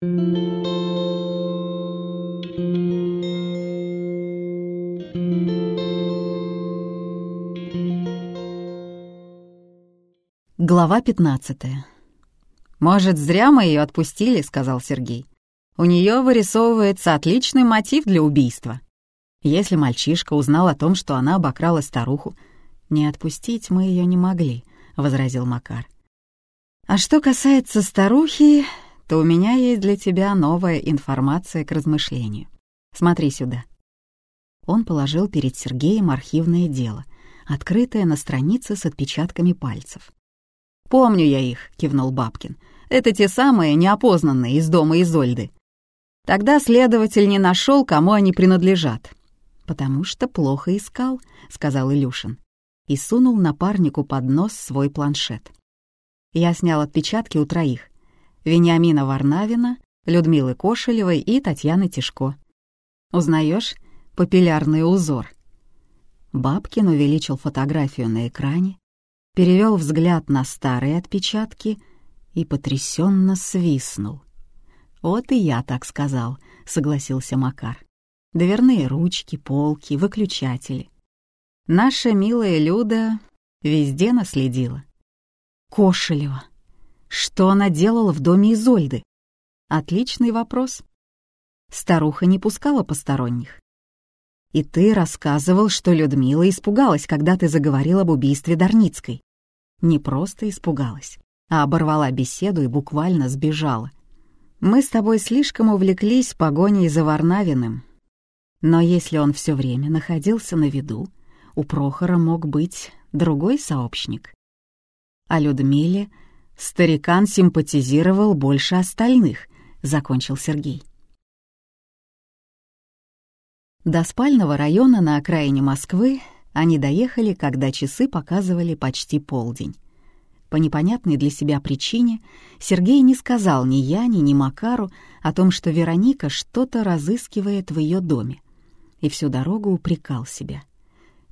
Глава 15. «Может, зря мы ее отпустили», — сказал Сергей. «У нее вырисовывается отличный мотив для убийства. Если мальчишка узнал о том, что она обокрала старуху, не отпустить мы ее не могли», — возразил Макар. «А что касается старухи, то у меня есть для тебя новая информация к размышлению. Смотри сюда». Он положил перед Сергеем архивное дело, открытое на странице с отпечатками пальцев. «Помню я их», — кивнул Бабкин. «Это те самые неопознанные из дома Изольды. Тогда следователь не нашел, кому они принадлежат». «Потому что плохо искал», — сказал Илюшин. И сунул напарнику под нос свой планшет. Я снял отпечатки у троих. Вениамина Варнавина, Людмилы Кошелевой и Татьяны Тишко. «Узнаешь папиллярный узор?» Бабкин увеличил фотографию на экране, перевел взгляд на старые отпечатки и потрясенно свистнул. «Вот и я так сказал», — согласился Макар. «Дверные ручки, полки, выключатели. Наша милая Люда везде наследила». «Кошелева. Что она делала в доме Изольды?» «Отличный вопрос. Старуха не пускала посторонних. И ты рассказывал, что Людмила испугалась, когда ты заговорил об убийстве Дарницкой не просто испугалась, а оборвала беседу и буквально сбежала. Мы с тобой слишком увлеклись погоней за Варнавиным. Но если он все время находился на виду, у Прохора мог быть другой сообщник. А Людмиле старикан симпатизировал больше остальных, закончил Сергей. До спального района на окраине Москвы они доехали, когда часы показывали почти полдень. По непонятной для себя причине Сергей не сказал ни Яне, ни Макару о том, что Вероника что-то разыскивает в ее доме, и всю дорогу упрекал себя.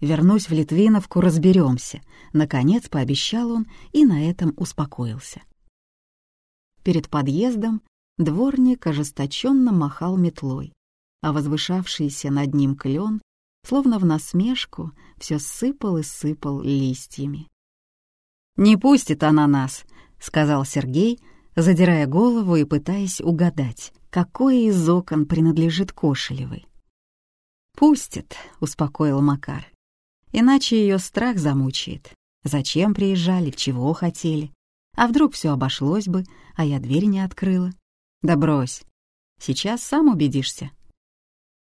«Вернусь в Литвиновку, разберемся», — наконец пообещал он и на этом успокоился. Перед подъездом дворник ожесточенно махал метлой, а возвышавшийся над ним клен словно в насмешку, все сыпал и сыпал листьями. «Не пустит она нас», — сказал Сергей, задирая голову и пытаясь угадать, какое из окон принадлежит Кошелевой. «Пустит», — успокоил Макар. «Иначе ее страх замучает. Зачем приезжали, чего хотели? А вдруг все обошлось бы, а я дверь не открыла? Да брось. Сейчас сам убедишься.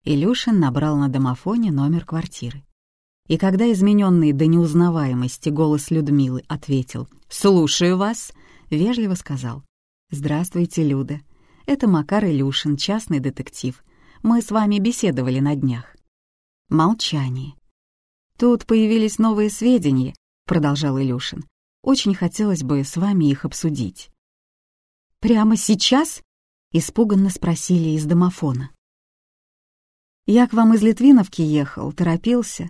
Илюшин набрал на домофоне номер квартиры. И когда измененный до неузнаваемости голос Людмилы ответил «Слушаю вас», вежливо сказал «Здравствуйте, Люда. Это Макар Илюшин, частный детектив. Мы с вами беседовали на днях». Молчание. «Тут появились новые сведения», — продолжал Илюшин. «Очень хотелось бы с вами их обсудить». «Прямо сейчас?» — испуганно спросили из домофона. Я к вам из Литвиновки ехал, торопился».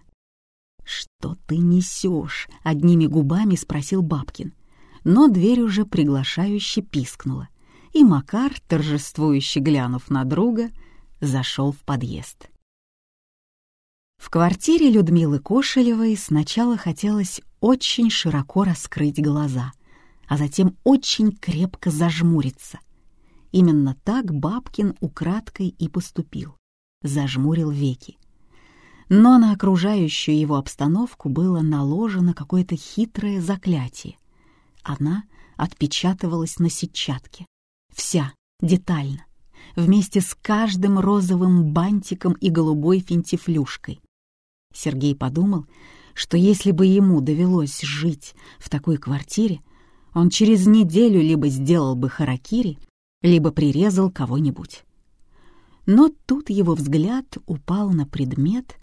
«Что ты несешь?» — одними губами спросил Бабкин. Но дверь уже приглашающе пискнула, и Макар, торжествующе глянув на друга, зашел в подъезд. В квартире Людмилы Кошелевой сначала хотелось очень широко раскрыть глаза, а затем очень крепко зажмуриться. Именно так Бабкин украдкой и поступил зажмурил веки. Но на окружающую его обстановку было наложено какое-то хитрое заклятие. Она отпечатывалась на сетчатке. Вся, детально, вместе с каждым розовым бантиком и голубой финтифлюшкой. Сергей подумал, что если бы ему довелось жить в такой квартире, он через неделю либо сделал бы харакири, либо прирезал кого-нибудь. Но тут его взгляд упал на предмет,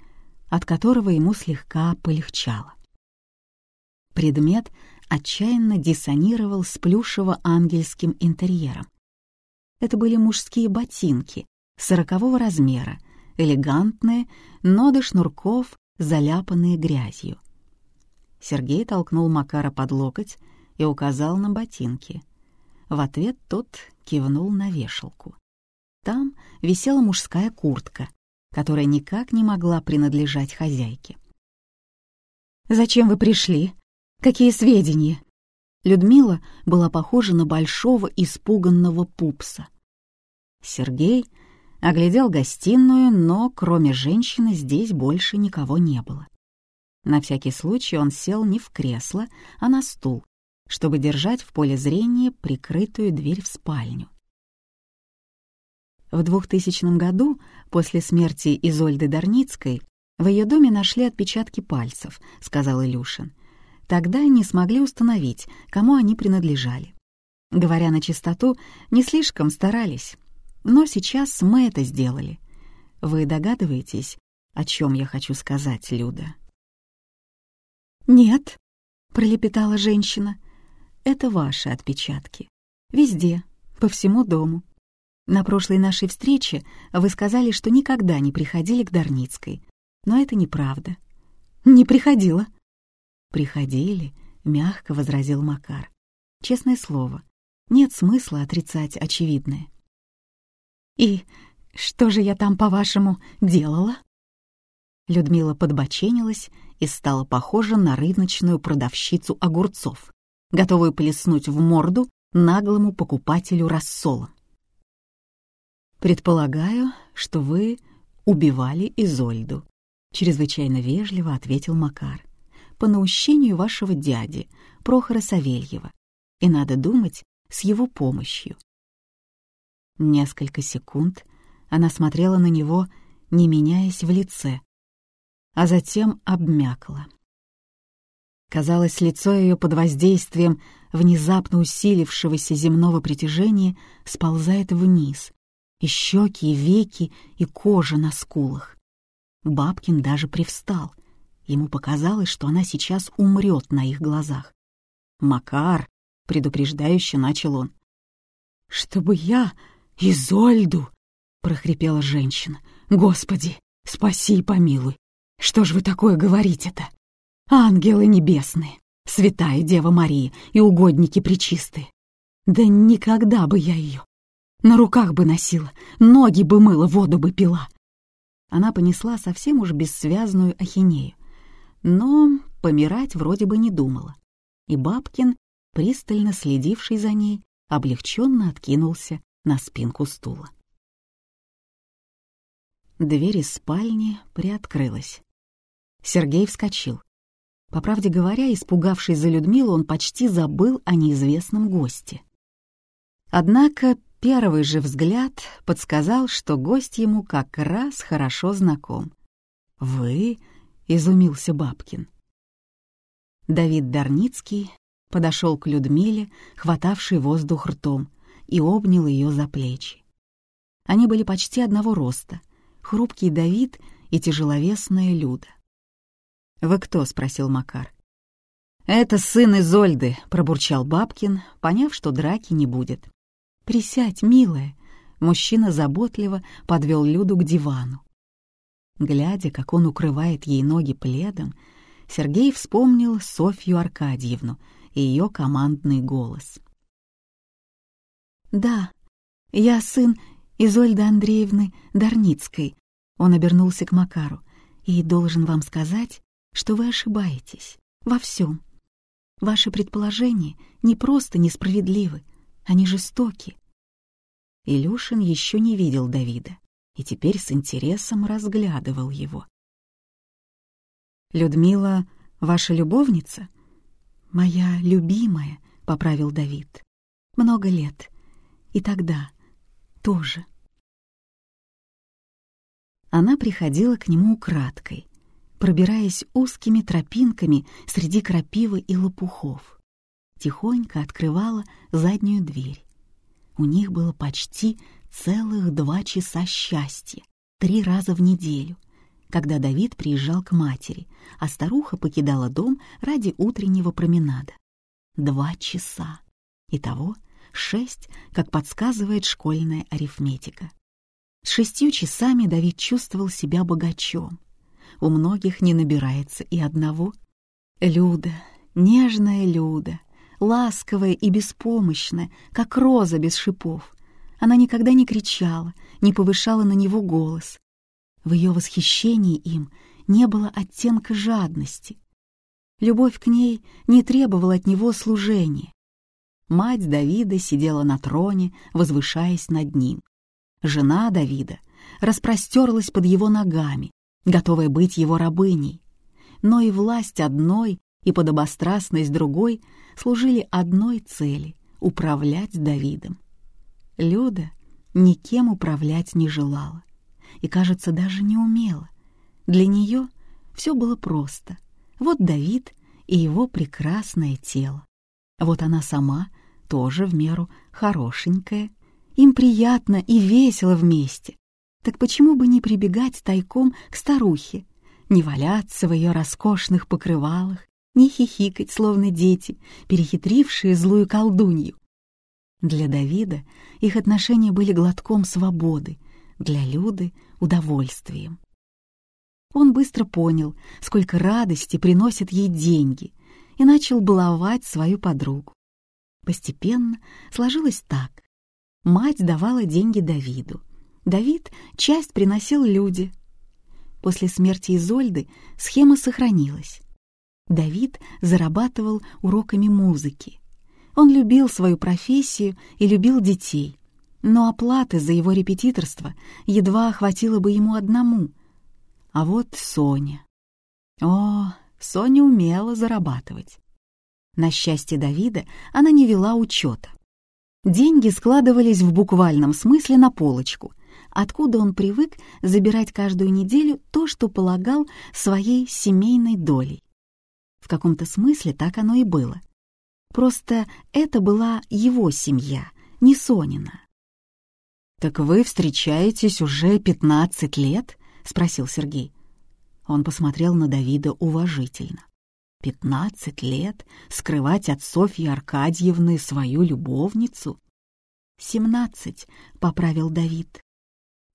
от которого ему слегка полегчало. Предмет отчаянно диссонировал с плюшево-ангельским интерьером. Это были мужские ботинки сорокового размера, элегантные, но до шнурков заляпанные грязью. Сергей толкнул Макара под локоть и указал на ботинки. В ответ тот кивнул на вешалку. Там висела мужская куртка, которая никак не могла принадлежать хозяйке. «Зачем вы пришли? Какие сведения?» Людмила была похожа на большого испуганного пупса. Сергей оглядел гостиную, но кроме женщины здесь больше никого не было. На всякий случай он сел не в кресло, а на стул, чтобы держать в поле зрения прикрытую дверь в спальню. В 2000 году, после смерти Изольды Дарницкой, в ее доме нашли отпечатки пальцев, сказал Илюшин. Тогда не смогли установить, кому они принадлежали. Говоря на чистоту, не слишком старались. Но сейчас мы это сделали. Вы догадываетесь, о чем я хочу сказать, Люда? «Нет», — пролепетала женщина, — «это ваши отпечатки. Везде, по всему дому. На прошлой нашей встрече вы сказали, что никогда не приходили к Дарницкой, но это неправда». «Не приходила». «Приходили», — мягко возразил Макар. «Честное слово, нет смысла отрицать очевидное». «И что же я там, по-вашему, делала?» Людмила подбоченилась и стала похожа на рыночную продавщицу огурцов, готовую плеснуть в морду наглому покупателю рассола. «Предполагаю, что вы убивали Изольду», — чрезвычайно вежливо ответил Макар, «по наущению вашего дяди, Прохора Савельева, и, надо думать, с его помощью». Несколько секунд она смотрела на него, не меняясь в лице, а затем обмякла. Казалось, лицо ее под воздействием внезапно усилившегося земного притяжения сползает вниз, и щеки, и веки, и кожа на скулах. Бабкин даже привстал. Ему показалось, что она сейчас умрет на их глазах. «Макар!» — предупреждающе начал он. «Чтобы я Изольду!» — прохрипела женщина. «Господи, спаси и помилуй! Что ж вы такое говорите-то? Ангелы небесные, святая Дева Мария и угодники причистые. Да никогда бы я ее. На руках бы носила, ноги бы мыла, воду бы пила. Она понесла совсем уж бессвязную ахинею, но помирать вроде бы не думала. И Бабкин, пристально следивший за ней, облегченно откинулся на спинку стула. Дверь из спальни приоткрылась. Сергей вскочил. По правде говоря, испугавшись за Людмилу, он почти забыл о неизвестном госте. Однако первый же взгляд подсказал, что гость ему как раз хорошо знаком. «Вы?» — изумился Бабкин. Давид Дарницкий подошел к Людмиле, хватавшей воздух ртом, и обнял ее за плечи. Они были почти одного роста, хрупкий Давид и тяжеловесная Люда. «Вы кто?» — спросил Макар. «Это сын Изольды», — пробурчал Бабкин, поняв, что драки не будет. «Присядь, милая», — мужчина заботливо подвел Люду к дивану. Глядя, как он укрывает ей ноги пледом, Сергей вспомнил Софью Аркадьевну и ее командный голос. «Да, я сын Изольды Андреевны Дарницкой», — он обернулся к Макару, «и должен вам сказать, что вы ошибаетесь во всем. Ваши предположения не просто несправедливы, они жестоки. Илюшин еще не видел Давида и теперь с интересом разглядывал его. «Людмила ваша любовница?» «Моя любимая», — поправил Давид. «Много лет. И тогда тоже». Она приходила к нему украдкой, пробираясь узкими тропинками среди крапивы и лопухов. Тихонько открывала заднюю дверь. У них было почти целых два часа счастья, три раза в неделю, когда Давид приезжал к матери, а старуха покидала дом ради утреннего променада. Два часа. Итого шесть, как подсказывает школьная арифметика. С шестью часами Давид чувствовал себя богачом у многих не набирается и одного. Люда, нежная Люда, ласковая и беспомощная, как роза без шипов, Она никогда не кричала, не повышала на него голос. В ее восхищении им не было оттенка жадности. Любовь к ней не требовала от него служения. Мать Давида сидела на троне, возвышаясь над ним. Жена Давида распростерлась под его ногами, готовая быть его рабыней. Но и власть одной, и подобострастность другой служили одной цели — управлять Давидом. Люда никем управлять не желала и, кажется, даже не умела. Для нее все было просто. Вот Давид и его прекрасное тело. Вот она сама, тоже в меру хорошенькая. Им приятно и весело вместе. Так почему бы не прибегать тайком к старухе, не валяться в ее роскошных покрывалах, не хихикать, словно дети, перехитрившие злую колдунью? Для Давида их отношения были глотком свободы, для Люды — удовольствием. Он быстро понял, сколько радости приносят ей деньги, и начал баловать свою подругу. Постепенно сложилось так. Мать давала деньги Давиду. Давид часть приносил люди. После смерти Изольды схема сохранилась. Давид зарабатывал уроками музыки. Он любил свою профессию и любил детей, но оплаты за его репетиторство едва хватило бы ему одному. А вот Соня. О, Соня умела зарабатывать. На счастье Давида она не вела учета. Деньги складывались в буквальном смысле на полочку, откуда он привык забирать каждую неделю то, что полагал своей семейной долей. В каком-то смысле так оно и было. Просто это была его семья, не Сонина. «Так вы встречаетесь уже пятнадцать лет?» — спросил Сергей. Он посмотрел на Давида уважительно. «Пятнадцать лет скрывать от Софьи Аркадьевны свою любовницу?» «Семнадцать», — поправил Давид.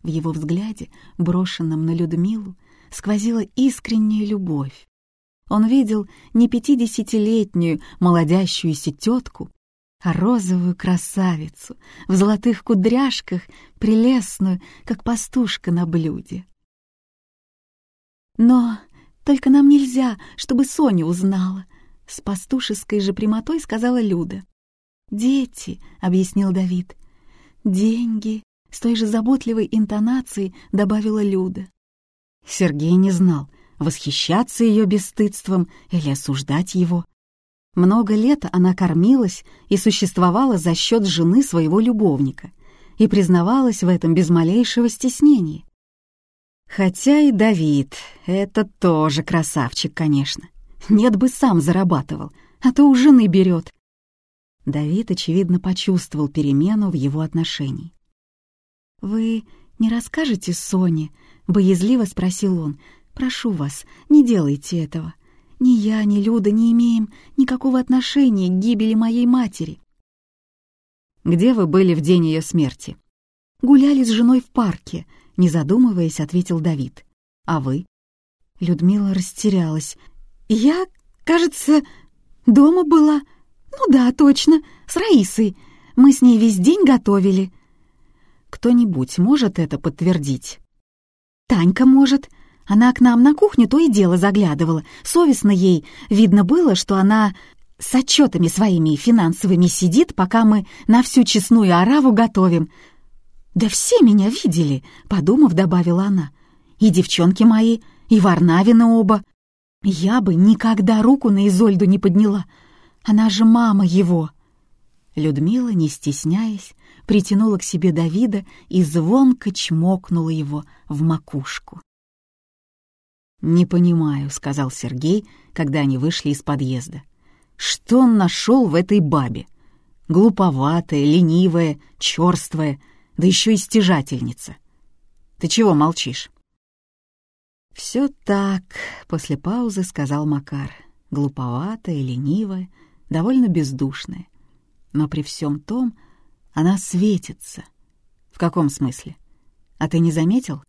В его взгляде, брошенном на Людмилу, сквозила искренняя любовь. Он видел не пятидесятилетнюю молодящуюся тетку, а розовую красавицу в золотых кудряшках, прелестную, как пастушка на блюде. «Но только нам нельзя, чтобы Соня узнала», — с пастушеской же прямотой сказала Люда. «Дети», — объяснил Давид. «Деньги», — с той же заботливой интонацией добавила Люда. Сергей не знал, восхищаться ее бесстыдством или осуждать его. Много лет она кормилась и существовала за счет жены своего любовника и признавалась в этом без малейшего стеснения. Хотя и Давид, это тоже красавчик, конечно. Нет бы сам зарабатывал, а то у жены берет. Давид, очевидно, почувствовал перемену в его отношении. «Вы не расскажете Соне?» — боязливо спросил он. «Прошу вас, не делайте этого. Ни я, ни Люда не имеем никакого отношения к гибели моей матери. «Где вы были в день ее смерти?» «Гуляли с женой в парке», — не задумываясь, ответил Давид. «А вы?» Людмила растерялась. «Я, кажется, дома была. Ну да, точно, с Раисой. Мы с ней весь день готовили». «Кто-нибудь может это подтвердить?» «Танька может», она к нам на кухню то и дело заглядывала. Совестно ей. Видно было, что она с отчетами своими финансовыми сидит, пока мы на всю честную ораву готовим. «Да все меня видели», — подумав, добавила она. «И девчонки мои, и Варнавины оба. Я бы никогда руку на Изольду не подняла. Она же мама его». Людмила, не стесняясь, притянула к себе Давида и звонко чмокнула его в макушку. «Не понимаю», — сказал Сергей, когда они вышли из подъезда. «Что он нашел в этой бабе? Глуповатая, ленивая, черствая, да еще и стяжательница. Ты чего молчишь?» «Все так», — после паузы сказал Макар. «Глуповатая, ленивая, довольно бездушная. Но при всем том она светится». «В каком смысле? А ты не заметил?»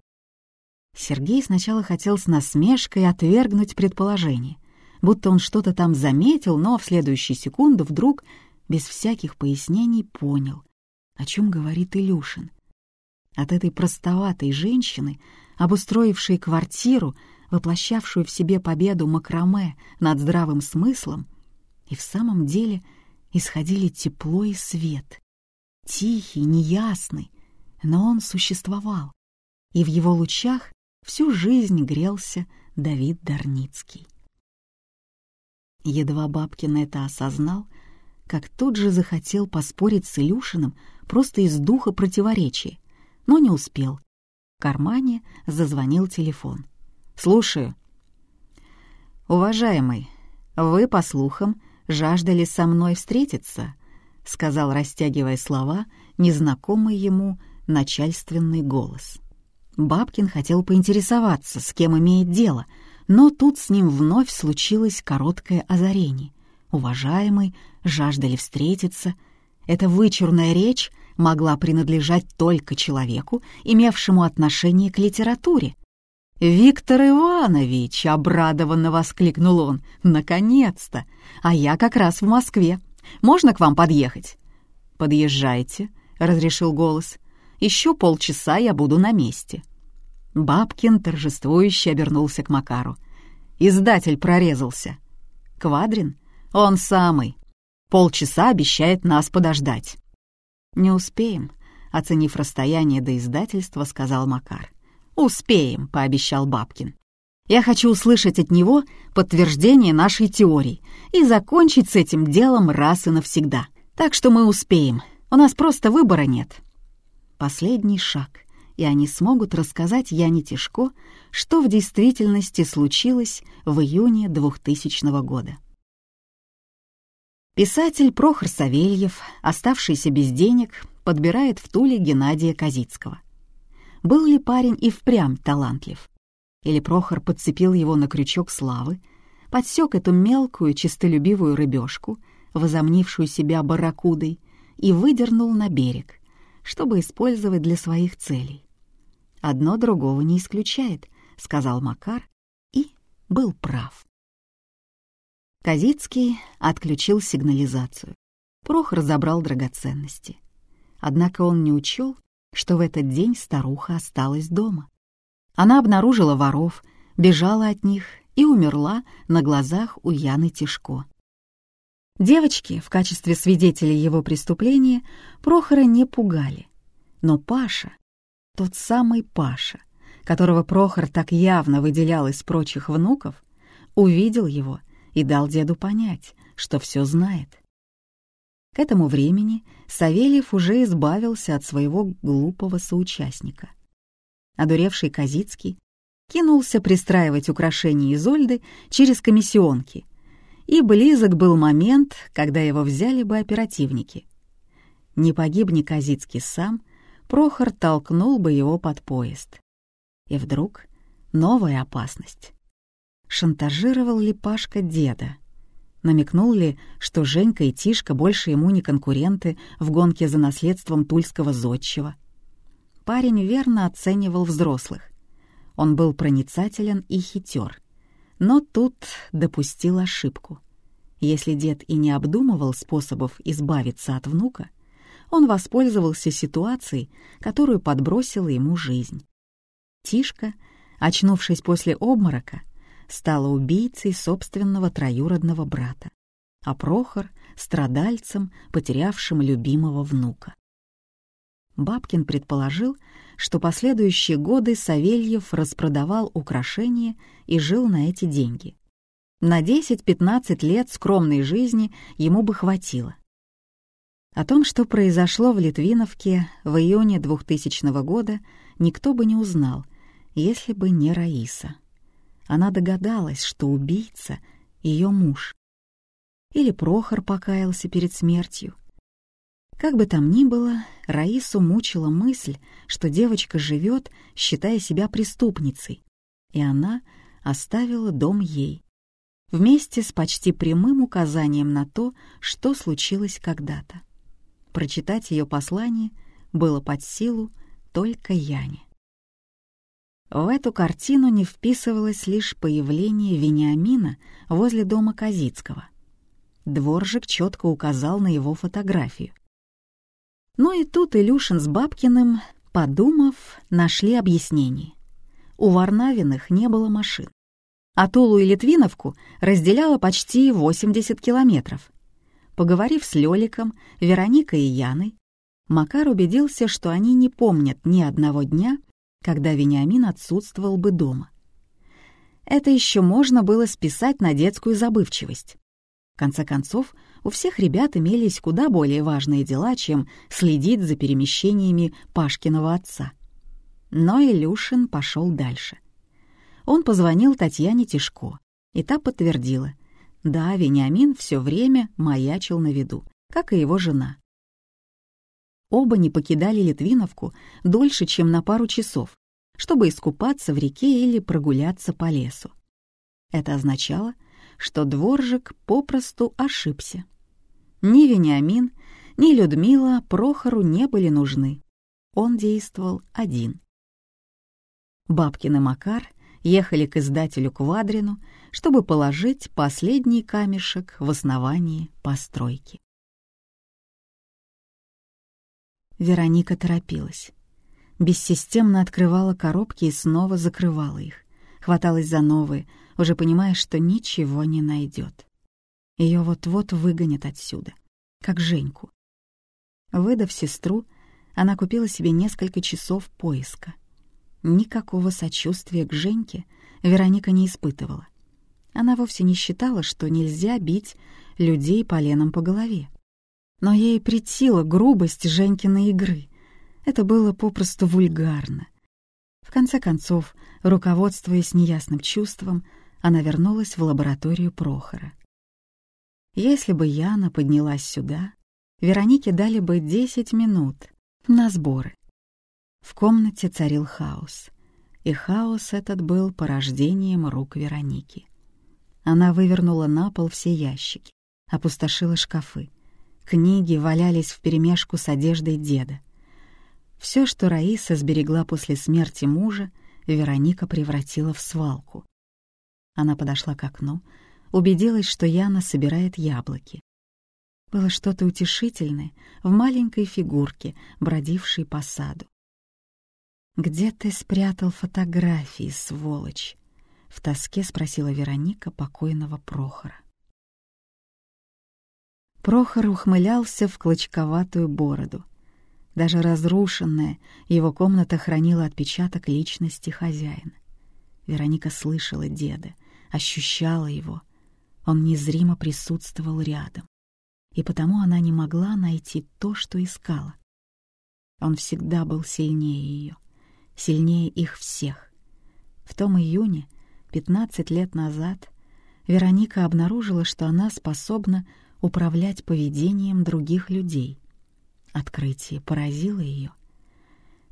Сергей сначала хотел с насмешкой отвергнуть предположение, будто он что-то там заметил, но в следующую секунду вдруг, без всяких пояснений, понял. О чем говорит Илюшин? От этой простоватой женщины, обустроившей квартиру, воплощавшую в себе победу макраме над здравым смыслом, и в самом деле исходили тепло и свет. Тихий, неясный, но он существовал, и в его лучах всю жизнь грелся Давид Дарницкий. Едва Бабкин это осознал, как тут же захотел поспорить с Илюшиным просто из духа противоречия, но не успел. В кармане зазвонил телефон. «Слушаю». «Уважаемый, вы, по слухам, жаждали со мной встретиться», — сказал, растягивая слова, незнакомый ему начальственный голос. Бабкин хотел поинтересоваться, с кем имеет дело, но тут с ним вновь случилось короткое озарение. Уважаемый, жаждали встретиться. Эта вычурная речь могла принадлежать только человеку, имевшему отношение к литературе. «Виктор Иванович!» — обрадованно воскликнул он. «Наконец-то! А я как раз в Москве. Можно к вам подъехать?» «Подъезжайте», — разрешил голос. «Еще полчаса я буду на месте». Бабкин торжествующе обернулся к Макару. Издатель прорезался. «Квадрин? Он самый. Полчаса обещает нас подождать». «Не успеем», — оценив расстояние до издательства, сказал Макар. «Успеем», — пообещал Бабкин. «Я хочу услышать от него подтверждение нашей теории и закончить с этим делом раз и навсегда. Так что мы успеем. У нас просто выбора нет». Последний шаг, и они смогут рассказать Яне Тишко, что в действительности случилось в июне 2000 года. Писатель Прохор Савельев, оставшийся без денег, подбирает в Туле Геннадия Казицкого. Был ли парень и впрямь талантлив? Или Прохор подцепил его на крючок славы, подсек эту мелкую, честолюбивую рыбешку, возомнившую себя барракудой, и выдернул на берег, чтобы использовать для своих целей. «Одно другого не исключает», — сказал Макар, и был прав. Казицкий отключил сигнализацию. Прохор забрал драгоценности. Однако он не учел, что в этот день старуха осталась дома. Она обнаружила воров, бежала от них и умерла на глазах у Яны Тишко. Девочки в качестве свидетелей его преступления Прохора не пугали. Но Паша, тот самый Паша, которого Прохор так явно выделял из прочих внуков, увидел его — и дал деду понять, что все знает. К этому времени Савельев уже избавился от своего глупого соучастника. Одуревший Казицкий кинулся пристраивать украшения Изольды через комиссионки, и близок был момент, когда его взяли бы оперативники. Не погибни Казицкий сам, Прохор толкнул бы его под поезд. И вдруг новая опасность. Шантажировал ли Пашка деда? Намекнул ли, что Женька и Тишка больше ему не конкуренты в гонке за наследством тульского зодчего? Парень верно оценивал взрослых. Он был проницателен и хитер. Но тут допустил ошибку. Если дед и не обдумывал способов избавиться от внука, он воспользовался ситуацией, которую подбросила ему жизнь. Тишка, очнувшись после обморока, стала убийцей собственного троюродного брата, а Прохор — страдальцем, потерявшим любимого внука. Бабкин предположил, что последующие годы Савельев распродавал украшения и жил на эти деньги. На 10-15 лет скромной жизни ему бы хватило. О том, что произошло в Литвиновке в июне 2000 года, никто бы не узнал, если бы не Раиса она догадалась, что убийца — ее муж. Или Прохор покаялся перед смертью. Как бы там ни было, Раису мучила мысль, что девочка живет, считая себя преступницей, и она оставила дом ей, вместе с почти прямым указанием на то, что случилось когда-то. Прочитать ее послание было под силу только Яне. В эту картину не вписывалось лишь появление Вениамина возле дома Казицкого. Дворжик четко указал на его фотографию. Но и тут Илюшин с Бабкиным, подумав, нашли объяснение. У Варнавиных не было машин. А Тулу и Литвиновку разделяло почти 80 километров. Поговорив с Лёликом, Вероникой и Яной, Макар убедился, что они не помнят ни одного дня, когда Вениамин отсутствовал бы дома. Это еще можно было списать на детскую забывчивость. В конце концов, у всех ребят имелись куда более важные дела, чем следить за перемещениями Пашкиного отца. Но Илюшин пошел дальше. Он позвонил Татьяне Тишко, и та подтвердила. Да, Вениамин все время маячил на виду, как и его жена. Оба не покидали Литвиновку дольше, чем на пару часов, чтобы искупаться в реке или прогуляться по лесу. Это означало, что дворжик попросту ошибся. Ни Вениамин, ни Людмила Прохору не были нужны. Он действовал один. Бабкин и Макар ехали к издателю Квадрину, чтобы положить последний камешек в основании постройки. Вероника торопилась. Бессистемно открывала коробки и снова закрывала их. Хваталась за новые, уже понимая, что ничего не найдет. Ее вот-вот выгонят отсюда, как Женьку. Выдав сестру, она купила себе несколько часов поиска. Никакого сочувствия к Женьке Вероника не испытывала. Она вовсе не считала, что нельзя бить людей поленом по голове. Но ей притила грубость Женькиной игры. Это было попросту вульгарно. В конце концов, руководствуясь неясным чувством, она вернулась в лабораторию Прохора. Если бы Яна поднялась сюда, Веронике дали бы десять минут на сборы. В комнате царил хаос, и хаос этот был порождением рук Вероники. Она вывернула на пол все ящики, опустошила шкафы. Книги валялись вперемешку с одеждой деда. Все, что Раиса сберегла после смерти мужа, Вероника превратила в свалку. Она подошла к окну, убедилась, что Яна собирает яблоки. Было что-то утешительное в маленькой фигурке, бродившей по саду. «Где ты спрятал фотографии, сволочь?» — в тоске спросила Вероника покойного Прохора. Прохор ухмылялся в клочковатую бороду. Даже разрушенная его комната хранила отпечаток личности хозяина. Вероника слышала деда, ощущала его. Он незримо присутствовал рядом. И потому она не могла найти то, что искала. Он всегда был сильнее ее сильнее их всех. В том июне, 15 лет назад, Вероника обнаружила, что она способна управлять поведением других людей. Открытие поразило ее.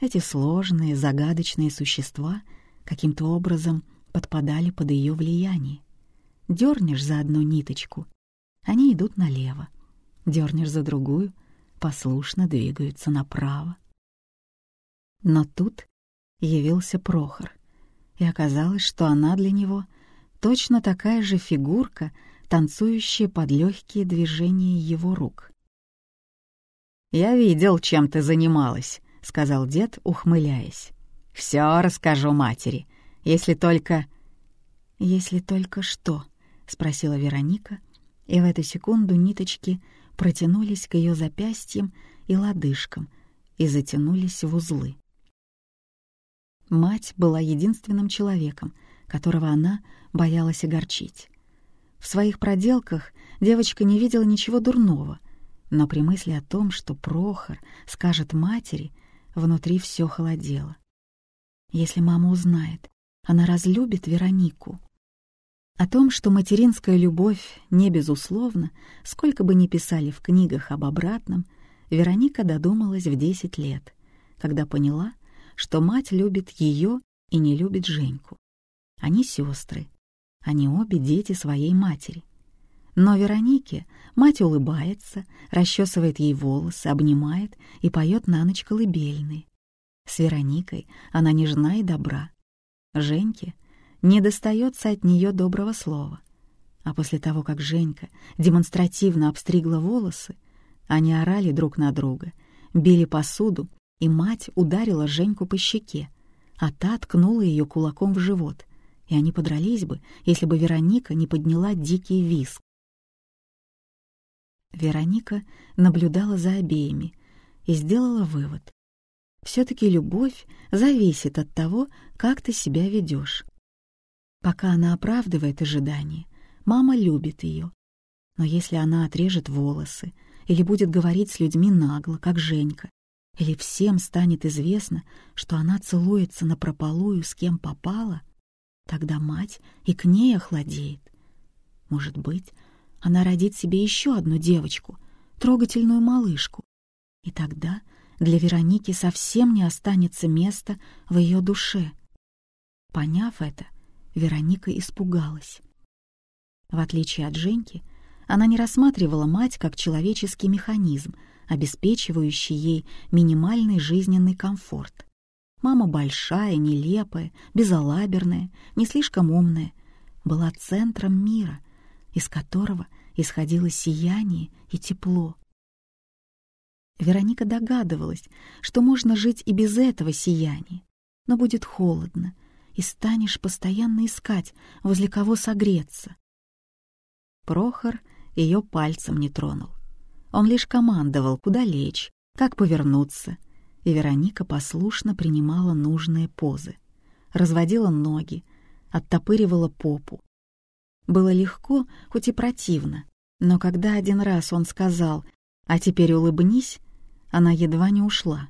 Эти сложные, загадочные существа каким-то образом подпадали под ее влияние. Дернешь за одну ниточку, они идут налево. Дернешь за другую, послушно двигаются направо. Но тут явился Прохор, и оказалось, что она для него точно такая же фигурка, танцующая под легкие движения его рук. «Я видел, чем ты занималась», — сказал дед, ухмыляясь. «Все расскажу матери, если только...» «Если только что?» — спросила Вероника, и в эту секунду ниточки протянулись к ее запястьям и лодыжкам и затянулись в узлы. Мать была единственным человеком, которого она боялась огорчить. В своих проделках девочка не видела ничего дурного, но при мысли о том, что Прохор скажет матери, внутри все холодело. Если мама узнает, она разлюбит Веронику. О том, что материнская любовь не безусловна, сколько бы ни писали в книгах об обратном, Вероника додумалась в десять лет, когда поняла, что мать любит ее и не любит Женьку. Они сестры. Они обе дети своей матери. Но Веронике мать улыбается, расчесывает ей волосы, обнимает и поет на ночь колыбельные. С Вероникой она нежна и добра. Женьке не достается от нее доброго слова. А после того, как Женька демонстративно обстригла волосы, они орали друг на друга, били посуду, и мать ударила Женьку по щеке, а та ткнула ее кулаком в живот, и они подрались бы, если бы Вероника не подняла дикий визг. Вероника наблюдала за обеими и сделала вывод. Все-таки любовь зависит от того, как ты себя ведешь. Пока она оправдывает ожидания, мама любит ее. Но если она отрежет волосы или будет говорить с людьми нагло, как Женька, или всем станет известно, что она целуется на прополую с кем попала, тогда мать и к ней охладеет. Может быть, она родит себе еще одну девочку, трогательную малышку, и тогда для Вероники совсем не останется места в ее душе. Поняв это, Вероника испугалась. В отличие от Женьки, она не рассматривала мать как человеческий механизм, обеспечивающий ей минимальный жизненный комфорт. Мама большая, нелепая, безалаберная, не слишком умная, была центром мира, из которого исходило сияние и тепло. Вероника догадывалась, что можно жить и без этого сияния, но будет холодно, и станешь постоянно искать, возле кого согреться. Прохор ее пальцем не тронул. Он лишь командовал, куда лечь, как повернуться, и Вероника послушно принимала нужные позы. Разводила ноги, оттопыривала попу. Было легко, хоть и противно, но когда один раз он сказал «А теперь улыбнись», она едва не ушла.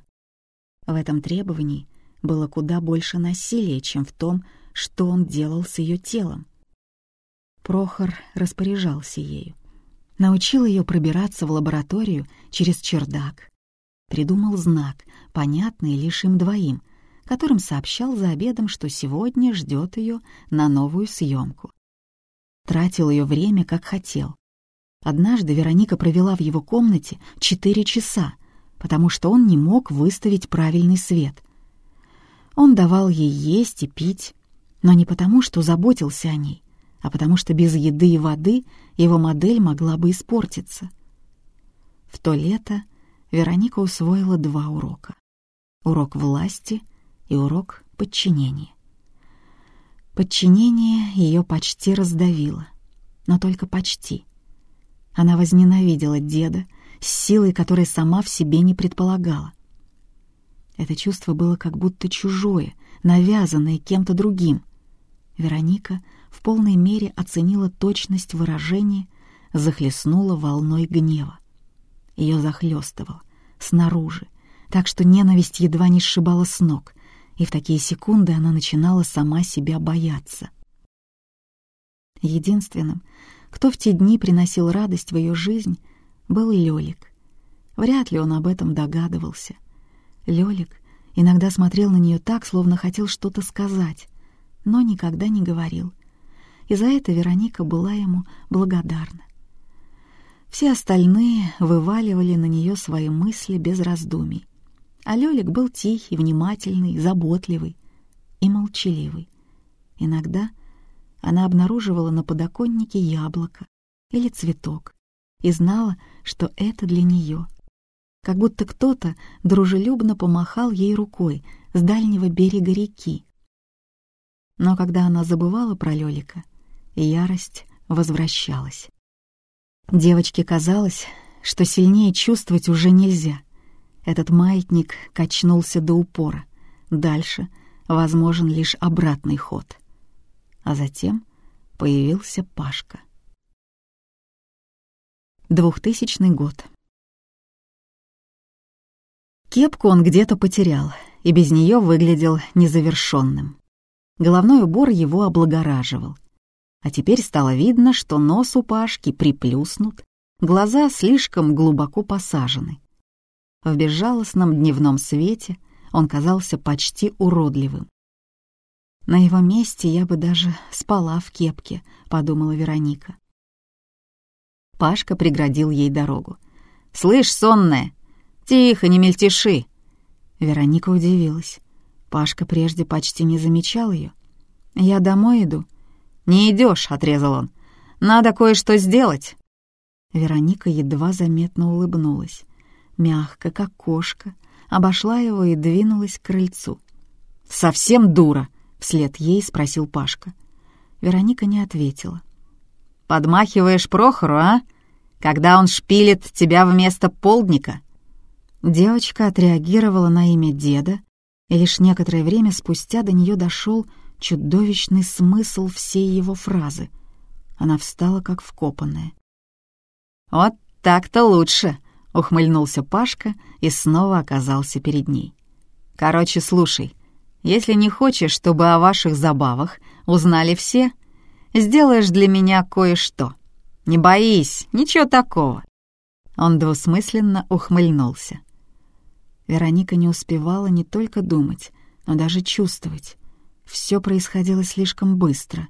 В этом требовании было куда больше насилия, чем в том, что он делал с ее телом. Прохор распоряжался ею. Научил ее пробираться в лабораторию через чердак. Придумал знак, понятный лишь им двоим, которым сообщал за обедом, что сегодня ждет ее на новую съемку. Тратил ее время, как хотел. Однажды Вероника провела в его комнате четыре часа, потому что он не мог выставить правильный свет. Он давал ей есть и пить, но не потому, что заботился о ней, а потому что без еды и воды его модель могла бы испортиться. В то лето Вероника усвоила два урока. Урок власти и урок подчинения. Подчинение ее почти раздавило, но только почти. Она возненавидела деда, с силой, которой сама в себе не предполагала. Это чувство было как будто чужое, навязанное кем-то другим. Вероника в полной мере оценила точность выражения, захлестнула волной гнева. Ее захлестывало, снаружи, так что ненависть едва не сшибала с ног, и в такие секунды она начинала сама себя бояться. Единственным, кто в те дни приносил радость в ее жизнь, был Лёлик. Вряд ли он об этом догадывался. Лёлик иногда смотрел на нее так, словно хотел что-то сказать, но никогда не говорил. И за это Вероника была ему благодарна. Все остальные вываливали на нее свои мысли без раздумий. А Лёлик был тихий, внимательный, заботливый и молчаливый. Иногда она обнаруживала на подоконнике яблоко или цветок, и знала, что это для нее. Как будто кто-то дружелюбно помахал ей рукой с дальнего берега реки. Но когда она забывала про Лёлика, ярость возвращалась. Девочке казалось, что сильнее чувствовать уже нельзя. Этот маятник качнулся до упора. Дальше возможен лишь обратный ход. А затем появился Пашка — 2000 год. Кепку он где-то потерял, и без нее выглядел незавершенным. Головной убор его облагораживал. А теперь стало видно, что нос у Пашки приплюснут, глаза слишком глубоко посажены. В безжалостном дневном свете он казался почти уродливым. «На его месте я бы даже спала в кепке», — подумала Вероника. Пашка преградил ей дорогу. «Слышь, сонная! Тихо, не мельтеши!» Вероника удивилась. Пашка прежде почти не замечал ее. «Я домой иду». «Не идешь», — отрезал он. «Надо кое-что сделать». Вероника едва заметно улыбнулась. мягко, как кошка, обошла его и двинулась к крыльцу. «Совсем дура!» — вслед ей спросил Пашка. Вероника не ответила. «Подмахиваешь Прохору, а? Когда он шпилит тебя вместо полдника?» Девочка отреагировала на имя деда, и лишь некоторое время спустя до нее дошел чудовищный смысл всей его фразы. Она встала как вкопанная. «Вот так-то лучше», — ухмыльнулся Пашка и снова оказался перед ней. «Короче, слушай, если не хочешь, чтобы о ваших забавах узнали все, сделаешь для меня кое-что. Не боись, ничего такого». Он двусмысленно ухмыльнулся. Вероника не успевала не только думать, но даже чувствовать. Все происходило слишком быстро.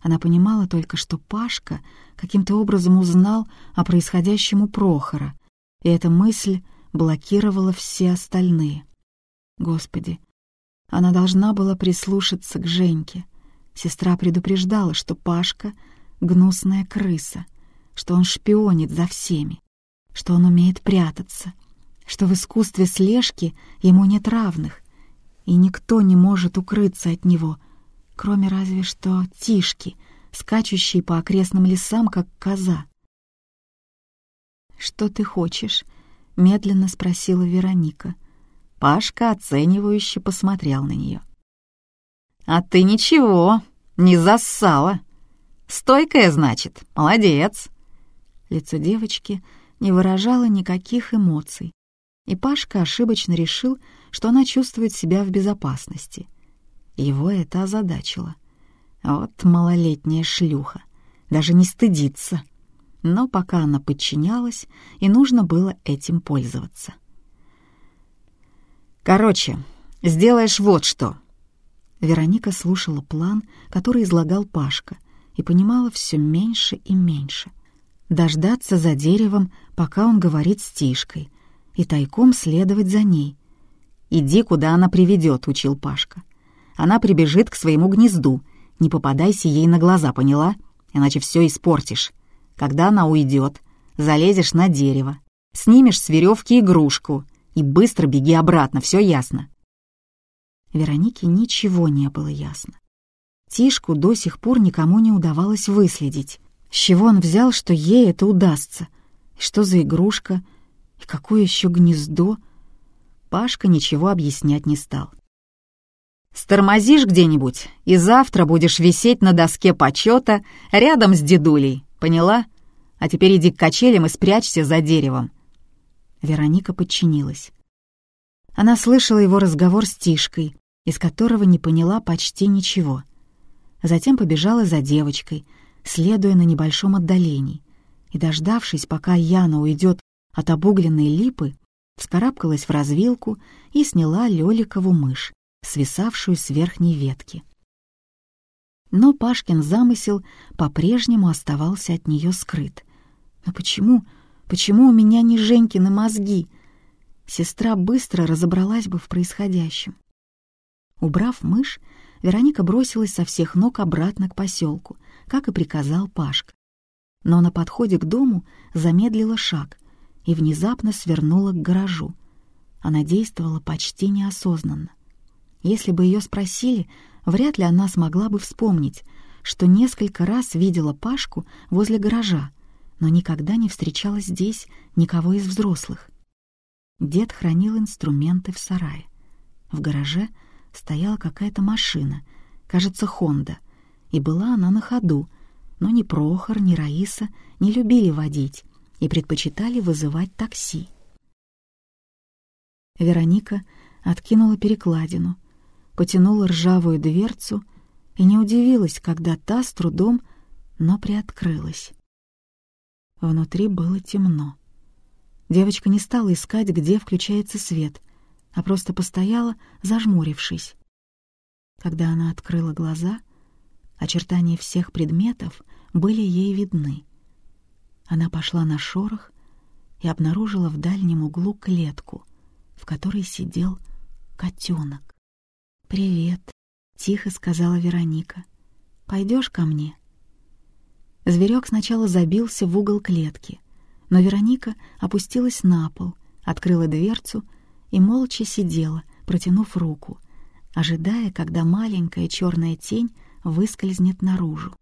Она понимала только, что Пашка каким-то образом узнал о происходящем у Прохора, и эта мысль блокировала все остальные. Господи, она должна была прислушаться к Женьке. Сестра предупреждала, что Пашка — гнусная крыса, что он шпионит за всеми, что он умеет прятаться, что в искусстве слежки ему нет равных, и никто не может укрыться от него, кроме разве что тишки, скачущие по окрестным лесам, как коза. «Что ты хочешь?» — медленно спросила Вероника. Пашка оценивающе посмотрел на нее. «А ты ничего, не зассала. Стойкая, значит, молодец». Лицо девочки не выражало никаких эмоций, и Пашка ошибочно решил, что она чувствует себя в безопасности. Его это озадачило. Вот малолетняя шлюха, даже не стыдится. Но пока она подчинялась, и нужно было этим пользоваться. Короче, сделаешь вот что». Вероника слушала план, который излагал Пашка, и понимала все меньше и меньше. Дождаться за деревом, пока он говорит с Тишкой, и тайком следовать за ней. «Иди, куда она приведет», — учил Пашка. «Она прибежит к своему гнезду. Не попадайся ей на глаза, поняла? Иначе все испортишь. Когда она уйдет, залезешь на дерево, снимешь с веревки игрушку, и быстро беги обратно, все ясно». Веронике ничего не было ясно. Тишку до сих пор никому не удавалось выследить. С чего он взял, что ей это удастся? Что за игрушка? И какое еще гнездо? Пашка ничего объяснять не стал. «Стормозишь где-нибудь, и завтра будешь висеть на доске почета рядом с дедулей, поняла? А теперь иди к качелям и спрячься за деревом. Вероника подчинилась. Она слышала его разговор с Тишкой, из которого не поняла почти ничего. Затем побежала за девочкой, следуя на небольшом отдалении, и, дождавшись, пока Яна уйдет от обугленной липы, вскарабкалась в развилку и сняла Лёликову мышь, свисавшую с верхней ветки. Но Пашкин замысел по-прежнему оставался от нее скрыт. Но почему Почему у меня не Женькины мозги? Сестра быстро разобралась бы в происходящем. Убрав мышь, Вероника бросилась со всех ног обратно к поселку, как и приказал Пашка. Но на подходе к дому замедлила шаг и внезапно свернула к гаражу. Она действовала почти неосознанно. Если бы ее спросили, вряд ли она смогла бы вспомнить, что несколько раз видела Пашку возле гаража, но никогда не встречала здесь никого из взрослых. Дед хранил инструменты в сарае. В гараже стояла какая-то машина, кажется, Хонда, и была она на ходу, но ни Прохор, ни Раиса не любили водить и предпочитали вызывать такси. Вероника откинула перекладину, потянула ржавую дверцу и не удивилась, когда та с трудом, но приоткрылась. Внутри было темно. Девочка не стала искать, где включается свет, а просто постояла, зажмурившись. Когда она открыла глаза, очертания всех предметов были ей видны. Она пошла на шорох и обнаружила в дальнем углу клетку, в которой сидел котенок. «Привет», — тихо сказала Вероника. «Пойдешь ко мне?» Зверек сначала забился в угол клетки, но Вероника опустилась на пол, открыла дверцу и молча сидела, протянув руку, ожидая, когда маленькая черная тень выскользнет наружу.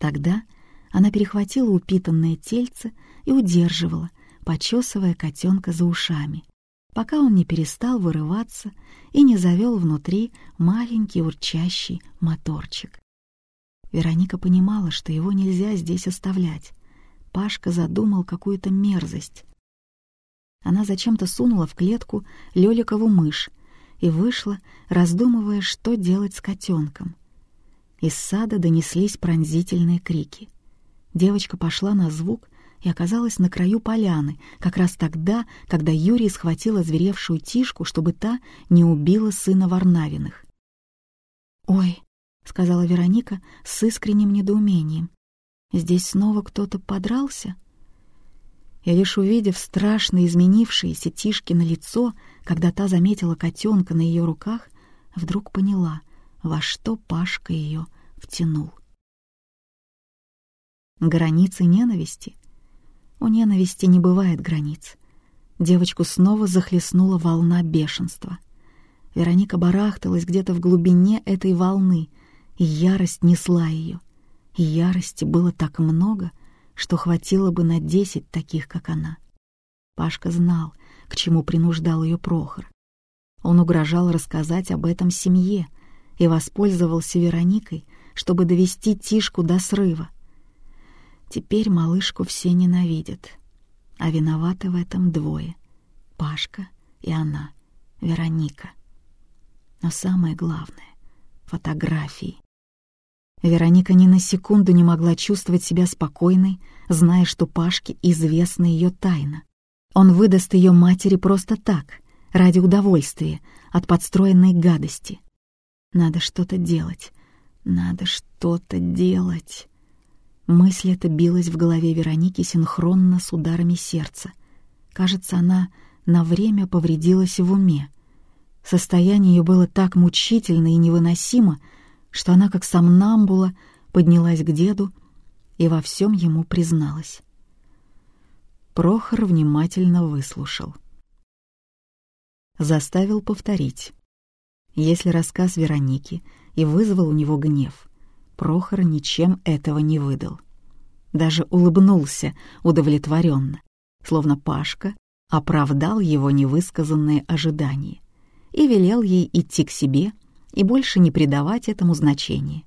Тогда она перехватила упитанное тельце и удерживала, почесывая котенка за ушами, пока он не перестал вырываться и не завел внутри маленький урчащий моторчик. Вероника понимала, что его нельзя здесь оставлять. Пашка задумал какую-то мерзость. Она зачем-то сунула в клетку Лёликову мышь и вышла, раздумывая, что делать с котенком. Из сада донеслись пронзительные крики. Девочка пошла на звук и оказалась на краю поляны, как раз тогда, когда Юрий схватил озверевшую Тишку, чтобы та не убила сына Варнавиных. «Ой», — сказала Вероника с искренним недоумением, — «здесь снова кто-то подрался?» И лишь увидев страшно изменившееся Тишки на лицо, когда та заметила котенка на ее руках, вдруг поняла, во что Пашка ее втянул. Границы ненависти? У ненависти не бывает границ. Девочку снова захлестнула волна бешенства. Вероника барахталась где-то в глубине этой волны, и ярость несла ее. И ярости было так много — что хватило бы на десять таких, как она. Пашка знал, к чему принуждал ее Прохор. Он угрожал рассказать об этом семье и воспользовался Вероникой, чтобы довести Тишку до срыва. Теперь малышку все ненавидят, а виноваты в этом двое — Пашка и она, Вероника. Но самое главное — фотографии. Вероника ни на секунду не могла чувствовать себя спокойной, зная, что Пашке известна ее тайна. Он выдаст ее матери просто так, ради удовольствия, от подстроенной гадости. Надо что-то делать, надо что-то делать. Мысль эта билась в голове Вероники синхронно с ударами сердца. Кажется, она на время повредилась в уме. Состояние ее было так мучительно и невыносимо, что она, как сомнамбула, поднялась к деду и во всем ему призналась. Прохор внимательно выслушал. Заставил повторить. Если рассказ Вероники и вызвал у него гнев, Прохор ничем этого не выдал. Даже улыбнулся удовлетворенно, словно Пашка оправдал его невысказанные ожидания и велел ей идти к себе — и больше не придавать этому значения.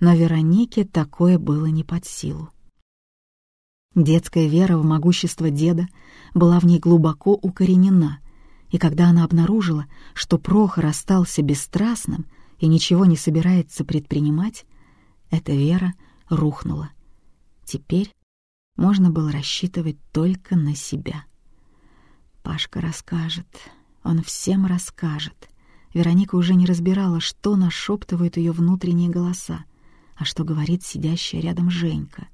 Но Веронике такое было не под силу. Детская вера в могущество деда была в ней глубоко укоренена, и когда она обнаружила, что Прохор остался бесстрастным и ничего не собирается предпринимать, эта вера рухнула. Теперь можно было рассчитывать только на себя. Пашка расскажет, он всем расскажет. Вероника уже не разбирала, что нашептывают ее внутренние голоса, а что говорит сидящая рядом Женька.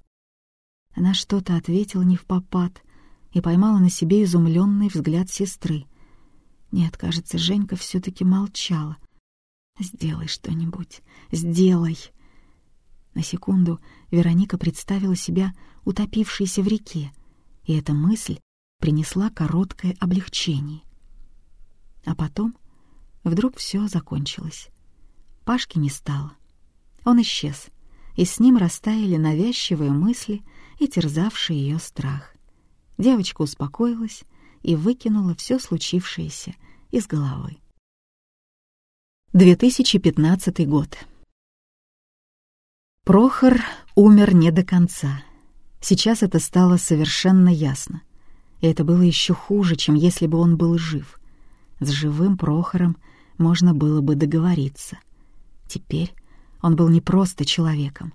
Она что-то ответила не в попад и поймала на себе изумленный взгляд сестры. Нет, кажется, Женька все-таки молчала. «Сделай что-нибудь, сделай!» На секунду Вероника представила себя утопившейся в реке, и эта мысль принесла короткое облегчение. А потом Вдруг все закончилось. Пашки не стало. Он исчез, и с ним растаяли навязчивые мысли и терзавший ее страх. Девочка успокоилась и выкинула все случившееся из головы. 2015 год. Прохор умер не до конца. Сейчас это стало совершенно ясно. И это было еще хуже, чем если бы он был жив. С живым Прохором можно было бы договориться. Теперь он был не просто человеком.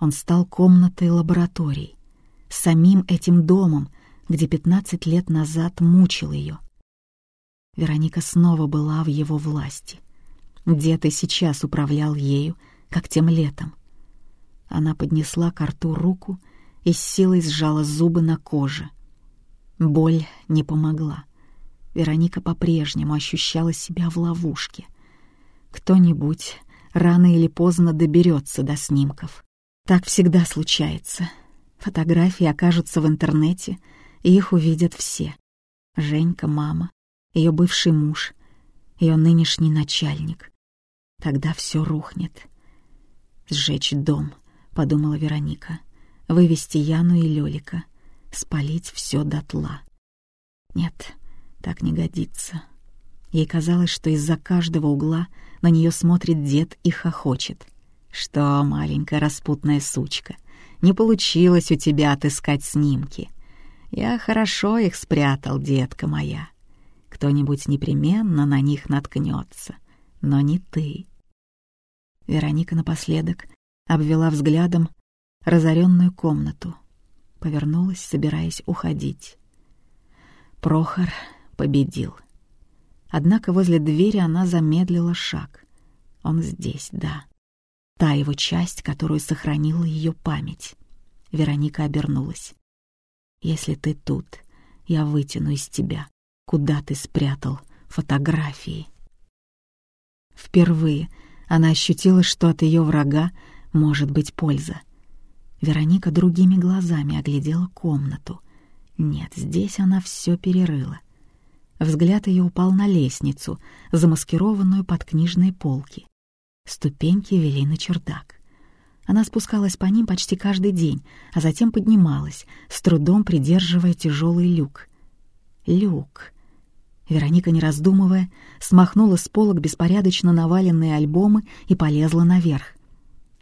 Он стал комнатой лабораторией, самим этим домом, где 15 лет назад мучил ее. Вероника снова была в его власти. Дед и сейчас управлял ею, как тем летом. Она поднесла к рту руку и с силой сжала зубы на коже. Боль не помогла. Вероника по-прежнему ощущала себя в ловушке. Кто-нибудь рано или поздно доберется до снимков. Так всегда случается. Фотографии окажутся в интернете, их увидят все. Женька, мама, ее бывший муж, ее нынешний начальник. Тогда все рухнет. «Сжечь дом», — подумала Вероника, — «вывести Яну и Лёлика, спалить все дотла». Нет, так не годится. Ей казалось, что из-за каждого угла на нее смотрит дед и хохочет. «Что, маленькая распутная сучка, не получилось у тебя отыскать снимки. Я хорошо их спрятал, детка моя. Кто-нибудь непременно на них наткнется, но не ты». Вероника напоследок обвела взглядом разоренную комнату, повернулась, собираясь уходить. Прохор победил. Однако возле двери она замедлила шаг. Он здесь, да. Та его часть, которую сохранила ее память. Вероника обернулась. «Если ты тут, я вытяну из тебя, куда ты спрятал фотографии». Впервые она ощутила, что от ее врага может быть польза. Вероника другими глазами оглядела комнату. Нет, здесь она все перерыла. Взгляд ее упал на лестницу, замаскированную под книжные полки. Ступеньки вели на чердак. Она спускалась по ним почти каждый день, а затем поднималась, с трудом придерживая тяжелый люк. Люк. Вероника, не раздумывая, смахнула с полок беспорядочно наваленные альбомы и полезла наверх.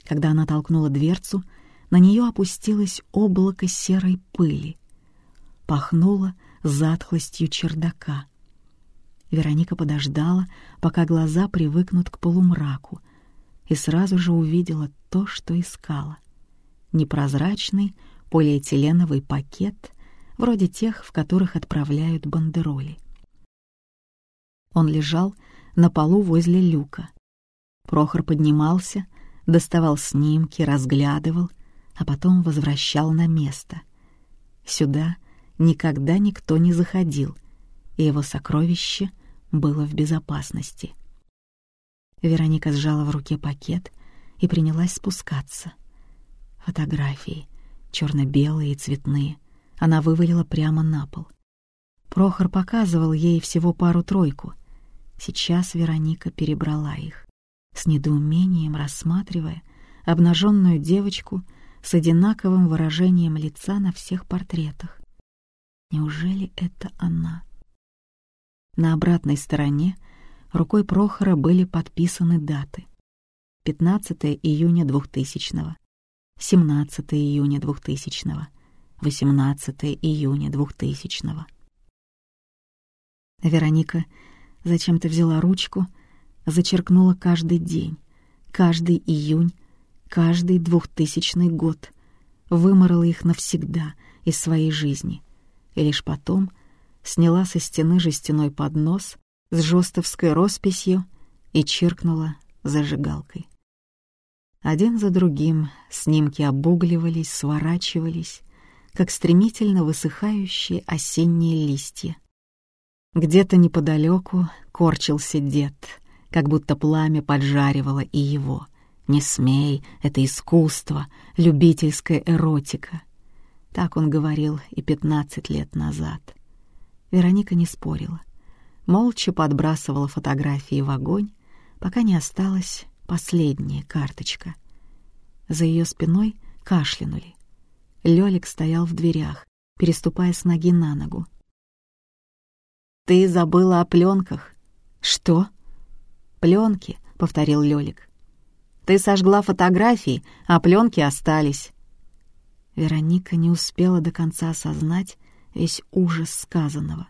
Когда она толкнула дверцу, на нее опустилось облако серой пыли — пахнуло затхлостью чердака. Вероника подождала, пока глаза привыкнут к полумраку, и сразу же увидела то, что искала. Непрозрачный полиэтиленовый пакет, вроде тех, в которых отправляют бандероли. Он лежал на полу возле люка. Прохор поднимался, доставал снимки, разглядывал, а потом возвращал на место. Сюда никогда никто не заходил, и его сокровище было в безопасности. Вероника сжала в руке пакет и принялась спускаться. Фотографии, черно-белые и цветные, она вывалила прямо на пол. Прохор показывал ей всего пару-тройку. Сейчас Вероника перебрала их, с недоумением рассматривая обнаженную девочку с одинаковым выражением лица на всех портретах. Неужели это она? На обратной стороне рукой Прохора были подписаны даты. 15 июня 2000 17 июня 2000 18 июня 2000 Вероника зачем-то взяла ручку, зачеркнула каждый день, каждый июнь, каждый двухтысячный год, выморала их навсегда из своей жизни — и лишь потом сняла со стены жестяной поднос с жестовской росписью и чиркнула зажигалкой. Один за другим снимки обугливались, сворачивались, как стремительно высыхающие осенние листья. Где-то неподалеку корчился дед, как будто пламя поджаривало и его. «Не смей, это искусство, любительская эротика». Так он говорил и пятнадцать лет назад. Вероника не спорила. Молча подбрасывала фотографии в огонь, пока не осталась последняя карточка. За ее спиной кашлянули. Лёлик стоял в дверях, переступая с ноги на ногу. «Ты забыла о пленках». «Что?» «Пленки», — повторил Лёлик. «Ты сожгла фотографии, а пленки остались. Вероника не успела до конца осознать весь ужас сказанного.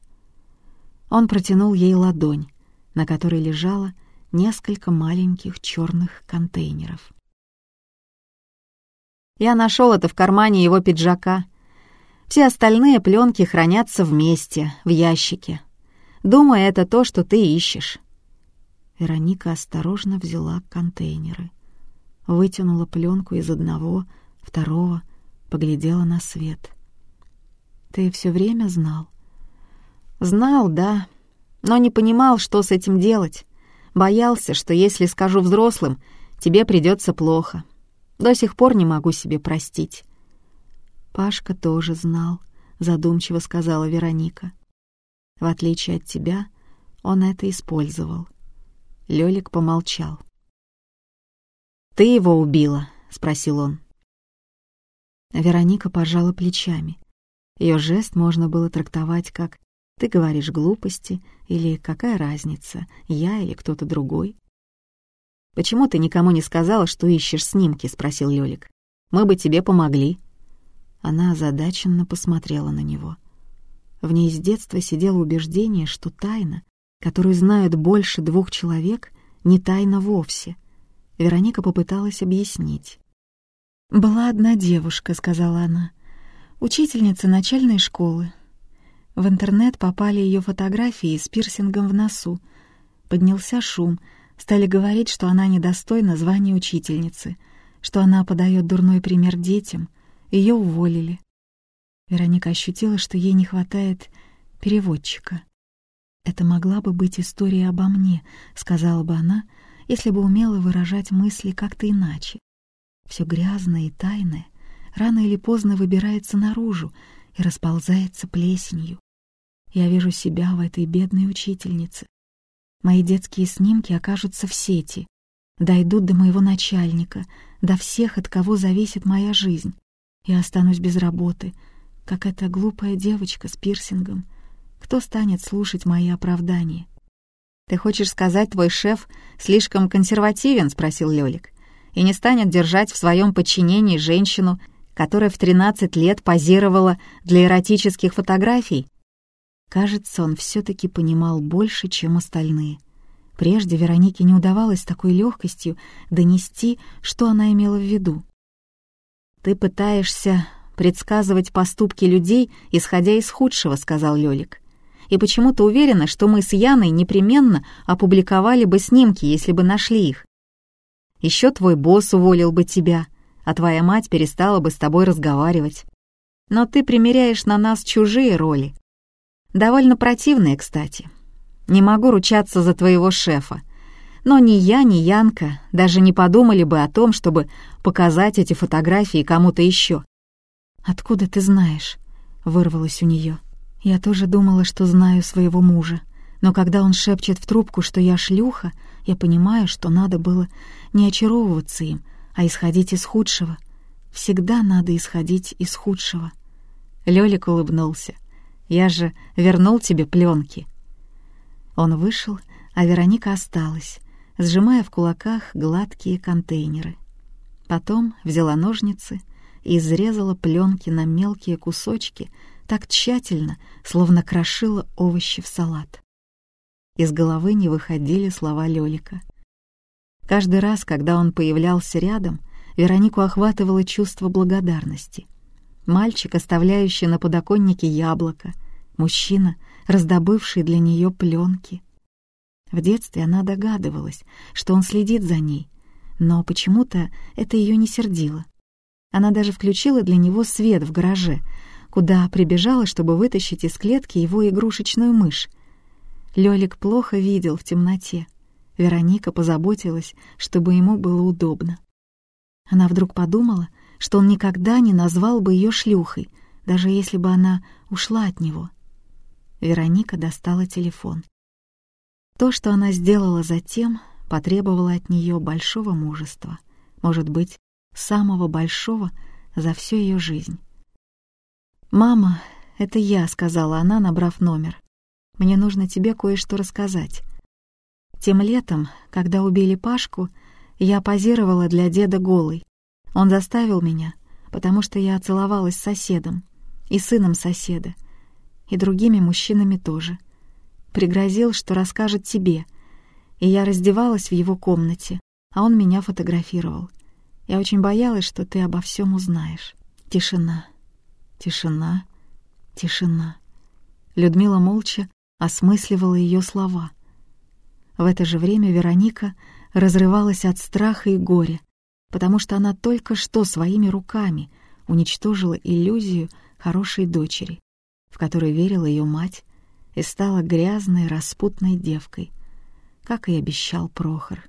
Он протянул ей ладонь, на которой лежало несколько маленьких черных контейнеров. «Я нашел это в кармане его пиджака. Все остальные пленки хранятся вместе, в ящике. Думаю, это то, что ты ищешь». Вероника осторожно взяла контейнеры, вытянула пленку из одного, второго — поглядела на свет. «Ты все время знал?» «Знал, да, но не понимал, что с этим делать. Боялся, что если скажу взрослым, тебе придется плохо. До сих пор не могу себе простить». Пашка тоже знал, — задумчиво сказала Вероника. «В отличие от тебя, он это использовал». Лёлик помолчал. «Ты его убила?» — спросил он. Вероника пожала плечами. Ее жест можно было трактовать как «ты говоришь глупости» или «какая разница, я или кто-то другой». «Почему ты никому не сказала, что ищешь снимки?» — спросил Лёлик. «Мы бы тебе помогли». Она озадаченно посмотрела на него. В ней с детства сидело убеждение, что тайна, которую знают больше двух человек, не тайна вовсе. Вероника попыталась объяснить. «Была одна девушка», — сказала она, — «учительница начальной школы. В интернет попали ее фотографии с пирсингом в носу. Поднялся шум, стали говорить, что она недостойна звания учительницы, что она подает дурной пример детям, ее уволили. Вероника ощутила, что ей не хватает переводчика. «Это могла бы быть история обо мне», — сказала бы она, если бы умела выражать мысли как-то иначе. Все грязное и тайное рано или поздно выбирается наружу и расползается плесенью. Я вижу себя в этой бедной учительнице. Мои детские снимки окажутся в сети, дойдут до моего начальника, до всех, от кого зависит моя жизнь. Я останусь без работы, как эта глупая девочка с пирсингом. Кто станет слушать мои оправдания? «Ты хочешь сказать, твой шеф слишком консервативен?» — спросил Лёлик и не станет держать в своем подчинении женщину, которая в 13 лет позировала для эротических фотографий? Кажется, он все-таки понимал больше, чем остальные. Прежде Веронике не удавалось такой легкостью донести, что она имела в виду. «Ты пытаешься предсказывать поступки людей, исходя из худшего», — сказал Лёлик. «И почему-то уверена, что мы с Яной непременно опубликовали бы снимки, если бы нашли их. Еще твой босс уволил бы тебя, а твоя мать перестала бы с тобой разговаривать. Но ты примеряешь на нас чужие роли. Довольно противные, кстати. Не могу ручаться за твоего шефа. Но ни я, ни Янка даже не подумали бы о том, чтобы показать эти фотографии кому-то еще. «Откуда ты знаешь?» — вырвалось у нее. «Я тоже думала, что знаю своего мужа. Но когда он шепчет в трубку, что я шлюха, я понимаю, что надо было не очаровываться им, а исходить из худшего. Всегда надо исходить из худшего. Лёлик улыбнулся. «Я же вернул тебе пленки». Он вышел, а Вероника осталась, сжимая в кулаках гладкие контейнеры. Потом взяла ножницы и изрезала пленки на мелкие кусочки так тщательно, словно крошила овощи в салат. Из головы не выходили слова Лёлика — Каждый раз, когда он появлялся рядом, Веронику охватывало чувство благодарности. Мальчик, оставляющий на подоконнике яблоко, мужчина, раздобывший для нее пленки. В детстве она догадывалась, что он следит за ней, но почему-то это ее не сердило. Она даже включила для него свет в гараже, куда прибежала, чтобы вытащить из клетки его игрушечную мышь. Лёлик плохо видел в темноте. Вероника позаботилась, чтобы ему было удобно. Она вдруг подумала, что он никогда не назвал бы ее шлюхой, даже если бы она ушла от него. Вероника достала телефон. То, что она сделала затем, потребовало от нее большого мужества, может быть, самого большого за всю ее жизнь. «Мама, это я», — сказала она, набрав номер. «Мне нужно тебе кое-что рассказать. Тем летом, когда убили Пашку, я позировала для деда голой. Он заставил меня, потому что я целовалась с соседом, и сыном соседа, и другими мужчинами тоже. Пригрозил, что расскажет тебе, и я раздевалась в его комнате, а он меня фотографировал. Я очень боялась, что ты обо всем узнаешь. Тишина, тишина, тишина. Людмила молча осмысливала ее слова — в это же время Вероника разрывалась от страха и горя, потому что она только что своими руками уничтожила иллюзию хорошей дочери, в которой верила ее мать, и стала грязной, распутной девкой, как и обещал Прохор.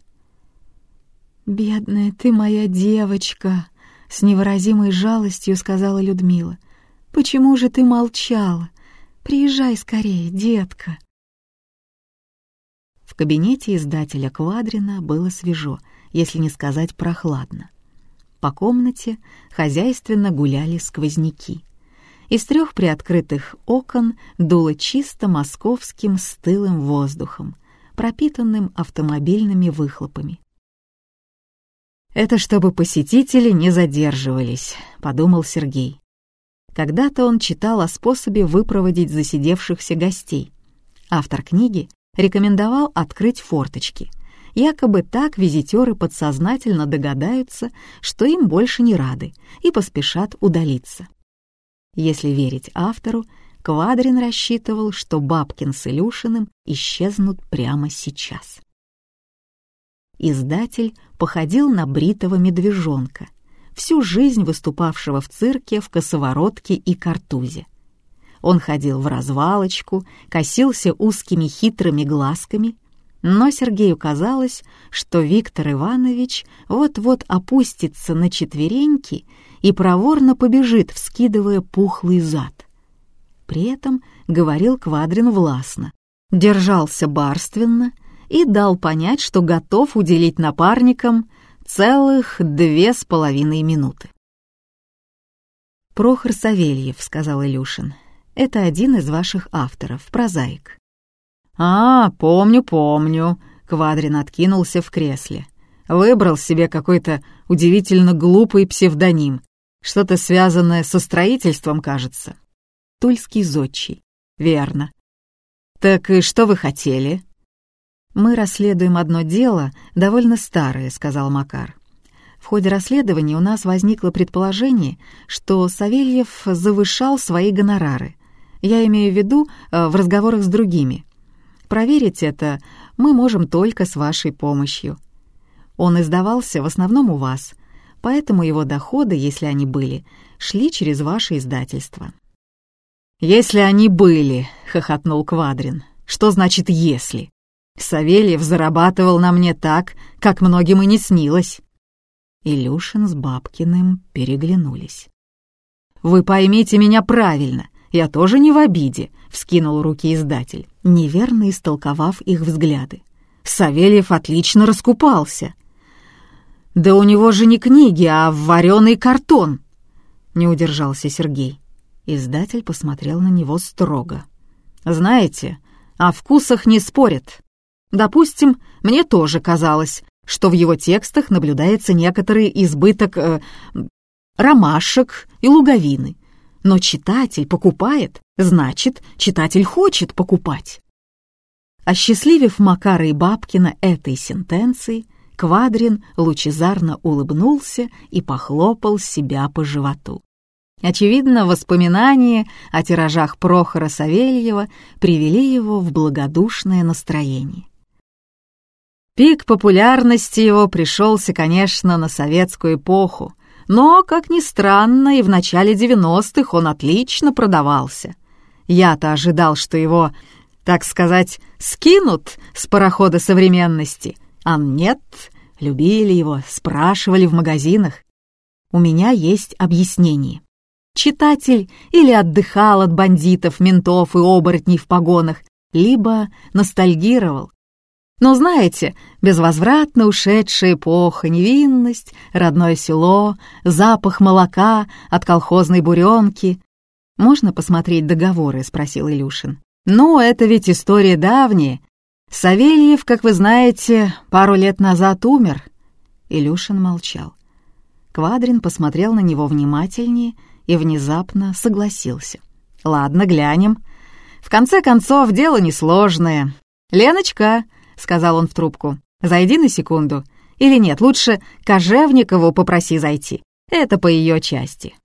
«Бедная ты моя девочка!» — с невыразимой жалостью сказала Людмила. Почему же ты молчала? Приезжай скорее, детка!» В кабинете издателя Квадрина было свежо, если не сказать прохладно. По комнате хозяйственно гуляли сквозняки. Из трех приоткрытых окон дуло чисто московским стылым воздухом, пропитанным автомобильными выхлопами. «Это чтобы посетители не задерживались», — подумал Сергей. Когда-то он читал о способе выпроводить засидевшихся гостей. Автор книги рекомендовал открыть форточки. Якобы так визитеры подсознательно догадаются, что им больше не рады, и поспешат удалиться. Если верить автору, Квадрин рассчитывал, что Бабкин с Илюшиным исчезнут прямо сейчас. Издатель походил на бритого медвежонка, всю жизнь выступавшего в цирке в косоворотке и картузе. Он ходил в развалочку, косился узкими хитрыми глазками, но Сергею казалось, что Виктор Иванович вот-вот опустится на четвереньки и проворно побежит, вскидывая пухлый зад. При этом говорил Квадрин властно, держался барственно и дал понять, что готов уделить напарникам целых две с половиной минуты. «Прохор Савельев», — сказал Илюшин, это один из ваших авторов, прозаик». «А, помню, помню», — Квадрин откинулся в кресле. Выбрал себе какой-то удивительно глупый псевдоним. Что-то связанное со строительством, кажется. Тульский зодчий. Верно. Так и что вы хотели? Мы расследуем одно дело, довольно старое, сказал Макар. В ходе расследования у нас возникло предположение, что Савельев завышал свои гонорары. Я имею в виду э, в разговорах с другими. Проверить это мы можем только с вашей помощью. Он издавался в основном у вас, поэтому его доходы, если они были, шли через ваше издательство». «Если они были», — хохотнул Квадрин. «Что значит «если»?» Савельев зарабатывал на мне так, как многим и не снилось. Илюшин с Бабкиным переглянулись. «Вы поймите меня правильно. «Я тоже не в обиде», — вскинул руки издатель, неверно истолковав их взгляды. Савельев отлично раскупался. «Да у него же не книги, а вареный картон!» Не удержался Сергей. Издатель посмотрел на него строго. «Знаете, о вкусах не спорят. Допустим, мне тоже казалось, что в его текстах наблюдается некоторый избыток э, ромашек и луговины. Но читатель покупает, значит, читатель хочет покупать. Осчастливив Макара и Бабкина этой сентенцией, Квадрин лучезарно улыбнулся и похлопал себя по животу. Очевидно, воспоминания о тиражах Прохора Савельева привели его в благодушное настроение. Пик популярности его пришелся, конечно, на советскую эпоху, но, как ни странно, и в начале 90-х он отлично продавался. Я-то ожидал, что его, так сказать, скинут с парохода современности, а нет, любили его, спрашивали в магазинах. У меня есть объяснение. Читатель или отдыхал от бандитов, ментов и оборотней в погонах, либо ностальгировал, но знаете, безвозвратно ушедшая эпоха, невинность, родное село, запах молока от колхозной буренки. «Можно посмотреть договоры?» — спросил Илюшин. «Ну, это ведь история давняя. Савельев, как вы знаете, пару лет назад умер». Илюшин молчал. Квадрин посмотрел на него внимательнее и внезапно согласился. «Ладно, глянем. В конце концов, дело несложное. Леночка, — сказал он в трубку. «Зайди на секунду. Или нет, лучше Кожевникову попроси зайти. Это по ее части».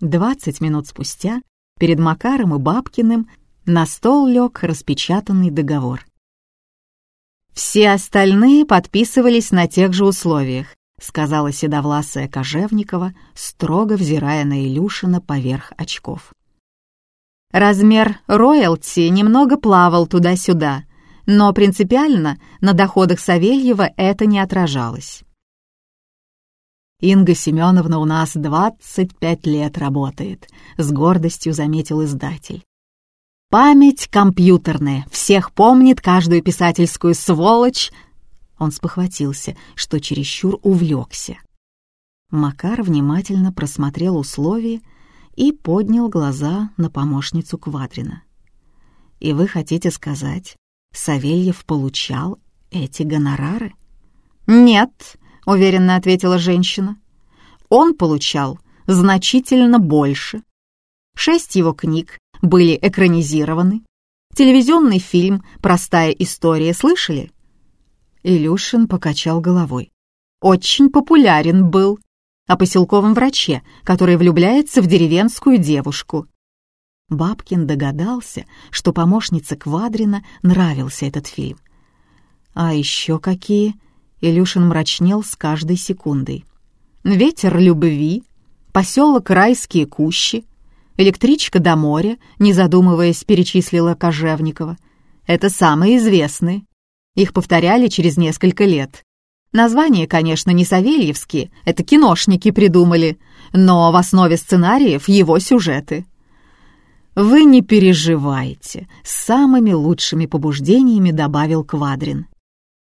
Двадцать минут спустя перед Макаром и Бабкиным на стол лег распечатанный договор. «Все остальные подписывались на тех же условиях», сказала седовласая Кожевникова, строго взирая на Илюшина поверх очков. Размер роялти немного плавал туда-сюда, но принципиально на доходах Савельева это не отражалось. Инга Семеновна у нас 25 лет работает, с гордостью заметил издатель. Память компьютерная, всех помнит каждую писательскую сволочь. Он спохватился, что чересчур увлекся. Макар внимательно просмотрел условия и поднял глаза на помощницу Квадрина. «И вы хотите сказать, Савельев получал эти гонорары?» «Нет», — уверенно ответила женщина. «Он получал значительно больше. Шесть его книг были экранизированы. Телевизионный фильм «Простая история» слышали?» Илюшин покачал головой. «Очень популярен был. О поселковом враче, который влюбляется в деревенскую девушку». Бабкин догадался, что помощнице Квадрина нравился этот фильм. «А еще какие?» Илюшин мрачнел с каждой секундой. «Ветер любви», «Поселок Райские кущи», Электричка до моря, не задумываясь, перечислила Кожевникова. Это самые известные. Их повторяли через несколько лет. Названия, конечно, не Савельевские, это киношники придумали, но в основе сценариев его сюжеты. «Вы не переживайте», — с самыми лучшими побуждениями добавил Квадрин.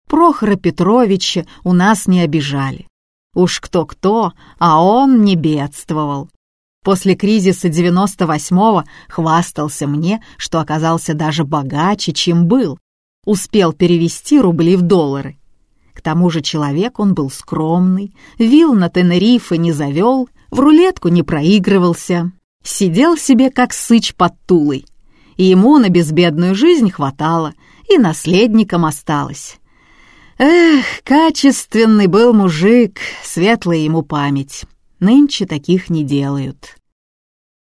«Прохора Петровича у нас не обижали. Уж кто-кто, а он не бедствовал. После кризиса 98-го хвастался мне, что оказался даже богаче, чем был. Успел перевести рубли в доллары. К тому же человек он был скромный, вил на Тенерифе не завел, в рулетку не проигрывался, сидел себе как сыч под тулой. И ему на безбедную жизнь хватало, и наследником осталось. Эх, качественный был мужик, светлая ему память. Нынче таких не делают.